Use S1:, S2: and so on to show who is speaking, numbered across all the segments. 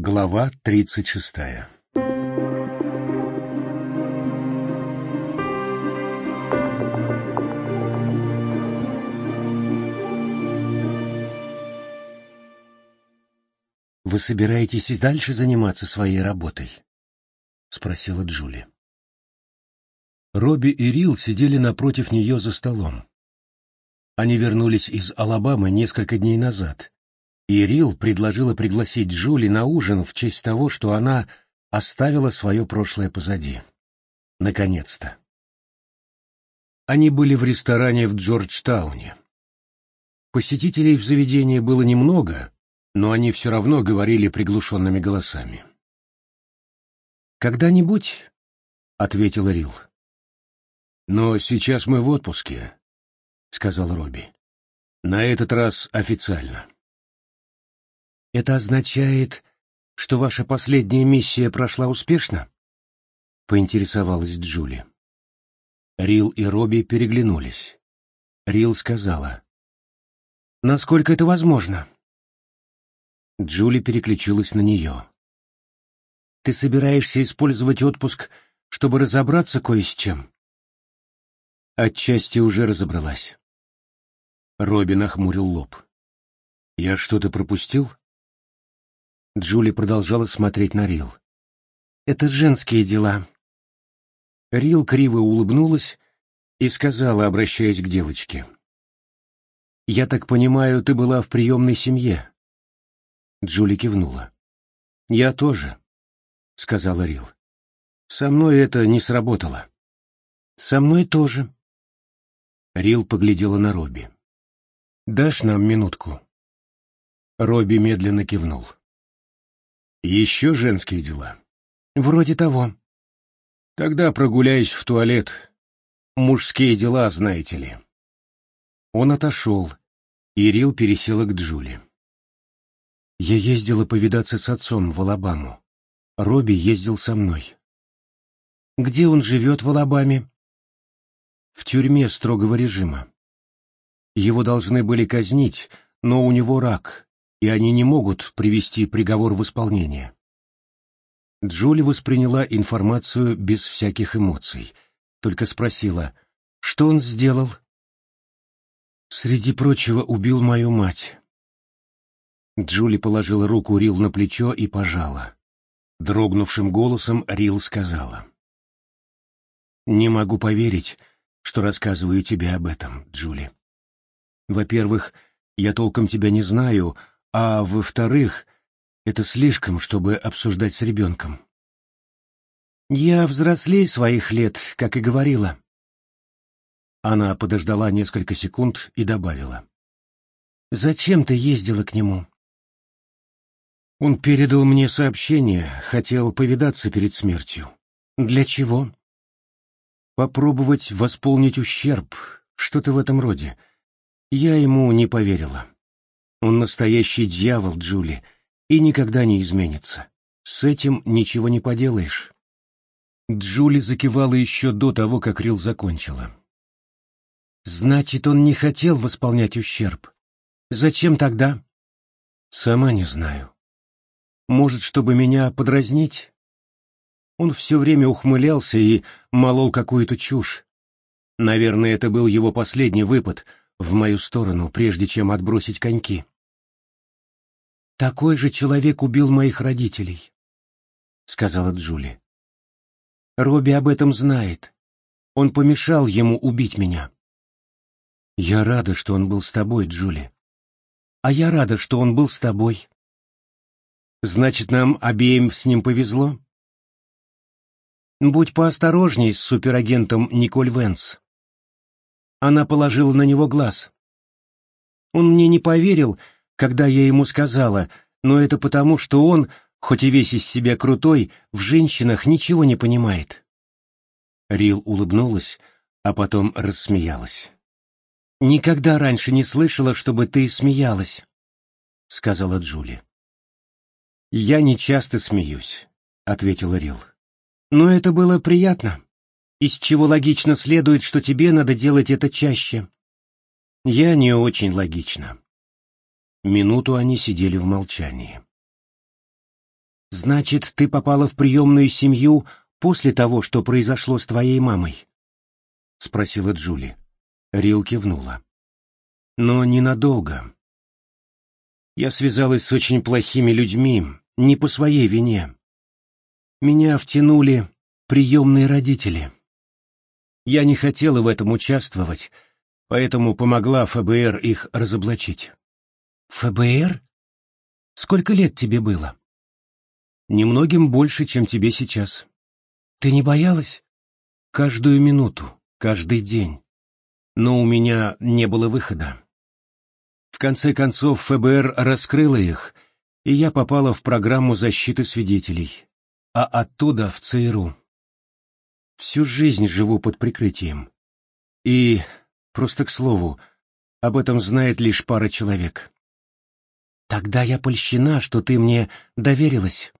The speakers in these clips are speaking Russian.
S1: Глава тридцать шестая «Вы собираетесь и дальше заниматься своей работой?» — спросила Джули. Робби и Рил сидели напротив нее за столом. Они вернулись из Алабамы несколько дней назад, и Рил предложила пригласить Джули на ужин в честь того, что она оставила свое прошлое позади. Наконец-то. Они были в ресторане в Джорджтауне. Посетителей в заведении было немного, но они все равно говорили приглушенными голосами. «Когда-нибудь», — ответил Рил. «Но сейчас мы в отпуске», — сказал Робби. «На этот раз официально». «Это означает, что ваша последняя миссия прошла успешно?» — поинтересовалась Джули. Рил и Робби переглянулись. Рил сказала. «Насколько это возможно?» Джули переключилась на нее. «Ты собираешься использовать отпуск, чтобы разобраться кое с чем?» Отчасти уже разобралась. Робби нахмурил лоб. «Я что-то пропустил?» Джули продолжала смотреть на Рил. «Это женские дела». Рил криво улыбнулась и сказала, обращаясь к девочке. «Я так понимаю, ты была в приемной семье?» Джули кивнула. «Я тоже», — сказала Рил. «Со мной это не сработало». «Со мной тоже», Рил поглядела на Робби. «Дашь нам минутку?» Робби медленно кивнул. «Еще женские дела?» «Вроде того». «Тогда прогуляюсь в туалет. Мужские дела, знаете ли». Он отошел, и Рил пересела к Джули. «Я ездила повидаться с отцом в Алабаму. Робби ездил со мной». «Где он живет в Алабаме?» в тюрьме строгого режима. Его должны были казнить, но у него рак, и они не могут привести приговор в исполнение. Джули восприняла информацию без всяких эмоций, только спросила, что он сделал? Среди прочего убил мою мать. Джули положила руку Рил на плечо и пожала. Дрогнувшим голосом Рил сказала. «Не могу поверить, что рассказываю тебе об этом, Джули. Во-первых, я толком тебя не знаю, а во-вторых, это слишком, чтобы обсуждать с ребенком. Я взрослей своих лет, как и говорила. Она подождала несколько секунд и добавила. «Зачем ты ездила к нему?» Он передал мне сообщение, хотел повидаться перед смертью. «Для чего?» попробовать восполнить ущерб, что-то в этом роде. Я ему не поверила. Он настоящий дьявол, Джули, и никогда не изменится. С этим ничего не поделаешь. Джули закивала еще до того, как Рил закончила. Значит, он не хотел восполнять ущерб. Зачем тогда? Сама не знаю. Может, чтобы меня подразнить? Он все время ухмылялся и молол какую-то чушь. Наверное, это был его последний выпад в мою сторону, прежде чем отбросить коньки. «Такой же человек убил моих родителей», — сказала Джули. «Робби об этом знает. Он помешал ему убить меня». «Я рада, что он был с тобой, Джули». «А я рада, что он был с тобой». «Значит, нам обеим с ним повезло?» Будь поосторожней с суперагентом Николь Венс. Она положила на него глаз. Он мне не поверил, когда я ему сказала, но это потому, что он, хоть и весь из себя крутой, в женщинах ничего не понимает. Рил улыбнулась, а потом рассмеялась. «Никогда раньше не слышала, чтобы ты смеялась», — сказала Джули. «Я не часто смеюсь», — ответила Рил. Но это было приятно, из чего логично следует, что тебе надо делать это чаще. Я не очень логично. Минуту они сидели в молчании. Значит, ты попала в приемную семью после того, что произошло с твоей мамой? Спросила Джули. Рил кивнула. Но ненадолго. Я связалась с очень плохими людьми, не по своей вине. Меня втянули приемные родители. Я не хотела в этом участвовать, поэтому помогла ФБР их разоблачить. ФБР? Сколько лет тебе было? Немногим больше, чем тебе сейчас. Ты не боялась? Каждую минуту, каждый день. Но у меня не было выхода. В конце концов ФБР раскрыло их, и я попала в программу защиты свидетелей, а оттуда в ЦРУ. Всю жизнь живу под прикрытием. И, просто к слову, об этом знает лишь пара человек. Тогда я польщена, что ты мне доверилась.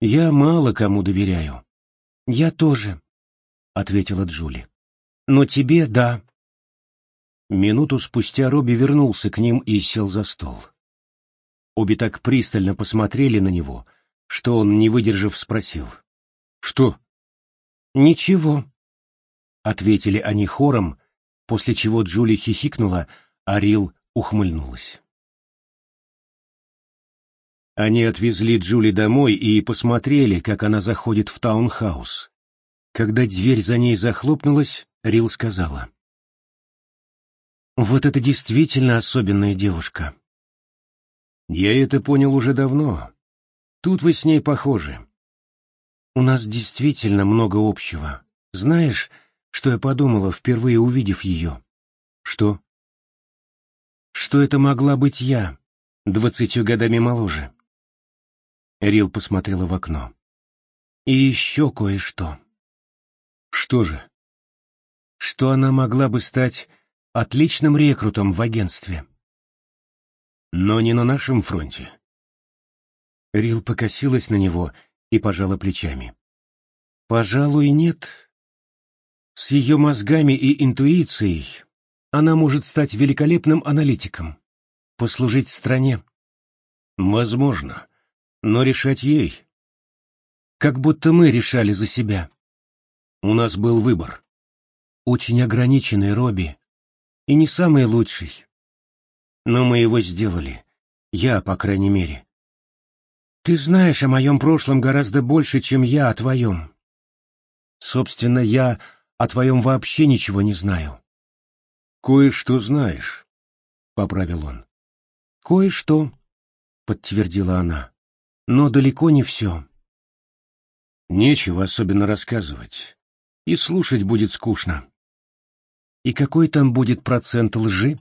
S1: Я мало кому доверяю. Я тоже, — ответила Джули. Но тебе — да. Минуту спустя Робби вернулся к ним и сел за стол. Обе так пристально посмотрели на него, что он, не выдержав, спросил. «Что?» «Ничего», — ответили они хором, после чего Джули хихикнула, а Рил ухмыльнулась. Они отвезли Джули домой и посмотрели, как она заходит в таунхаус. Когда дверь за ней захлопнулась, Рил сказала. «Вот это действительно особенная девушка». «Я это понял уже давно. Тут вы с ней похожи». «У нас действительно много общего. Знаешь, что я подумала, впервые увидев ее?» «Что?» «Что это могла быть я, двадцатью годами моложе». Рил посмотрела в окно. И еще кое-что. Что же? Что она могла бы стать отличным рекрутом в агентстве. Но не на нашем фронте. Рил покосилась на него и пожала плечами. Пожалуй, нет. С ее мозгами и интуицией она может стать великолепным аналитиком, послужить стране. Возможно но решать ей. Как будто мы решали за себя. У нас был выбор. Очень ограниченный, Робби, и не самый лучший. Но мы его сделали. Я, по крайней мере. Ты знаешь о моем прошлом гораздо больше, чем я о твоем. Собственно, я о твоем вообще ничего не знаю. Кое-что знаешь, — поправил он. Кое-что, — подтвердила она но далеко не все. Нечего особенно рассказывать, и слушать будет скучно. И какой там будет процент лжи?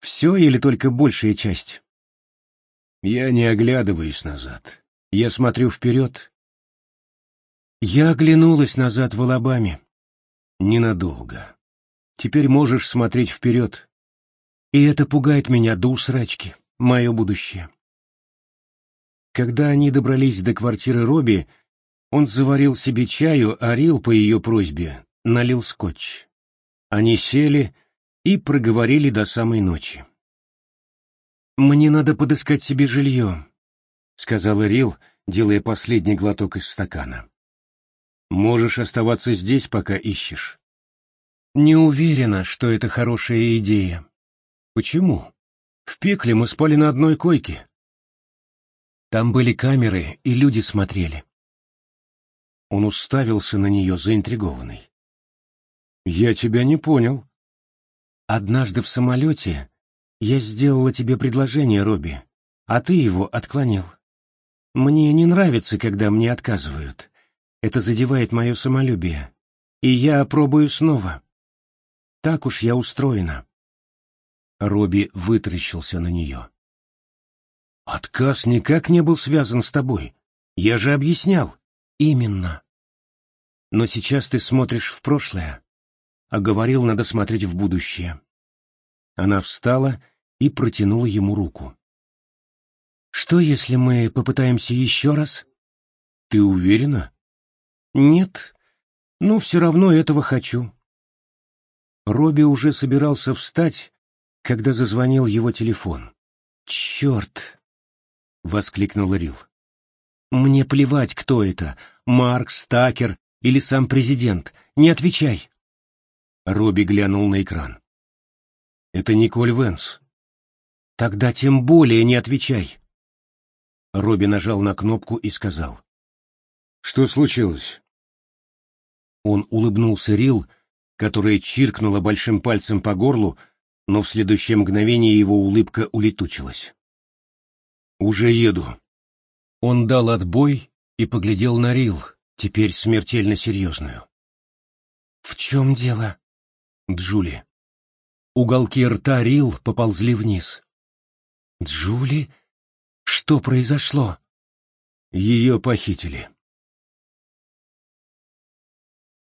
S1: Все или только большая часть? Я не оглядываюсь назад. Я смотрю вперед. Я оглянулась назад в Алабаме. Ненадолго. Теперь можешь смотреть вперед. И это пугает меня до усрачки, мое будущее. Когда они добрались до квартиры Робби, он заварил себе чаю, а по ее просьбе налил скотч. Они сели и проговорили до самой ночи. «Мне надо подыскать себе жилье», — сказала Рил, делая последний глоток из стакана. «Можешь оставаться здесь, пока ищешь». «Не уверена, что это хорошая идея». «Почему? В пекле мы спали на одной койке. Там были камеры, и люди смотрели. Он уставился на нее, заинтригованный. «Я тебя не понял». «Однажды в самолете я сделала тебе предложение, Робби, а ты его отклонил. Мне не нравится, когда мне отказывают. Это задевает мое самолюбие. И я пробую снова. Так уж я устроена». Робби вытаращился на нее. Отказ никак не был связан с тобой. Я же объяснял. Именно. Но сейчас ты смотришь в прошлое, а говорил, надо смотреть в будущее. Она встала и протянула ему руку. Что, если мы попытаемся еще раз? Ты уверена? Нет. Ну, все равно этого хочу. Робби уже собирался встать, когда зазвонил его телефон. Черт! — воскликнул Рил. Мне плевать, кто это, Марк, Стакер или сам президент. Не отвечай. Робби глянул на экран. Это Николь Венс. Тогда тем более не отвечай. Робби нажал на кнопку и сказал. Что случилось? Он улыбнулся Рил, которая чиркнула большим пальцем по горлу, но в следующее мгновение его улыбка улетучилась. «Уже еду». Он дал отбой и поглядел на Рил, теперь смертельно серьезную. «В чем дело?» «Джули». Уголки рта Рил поползли вниз. «Джули? Что произошло?» «Ее похитили».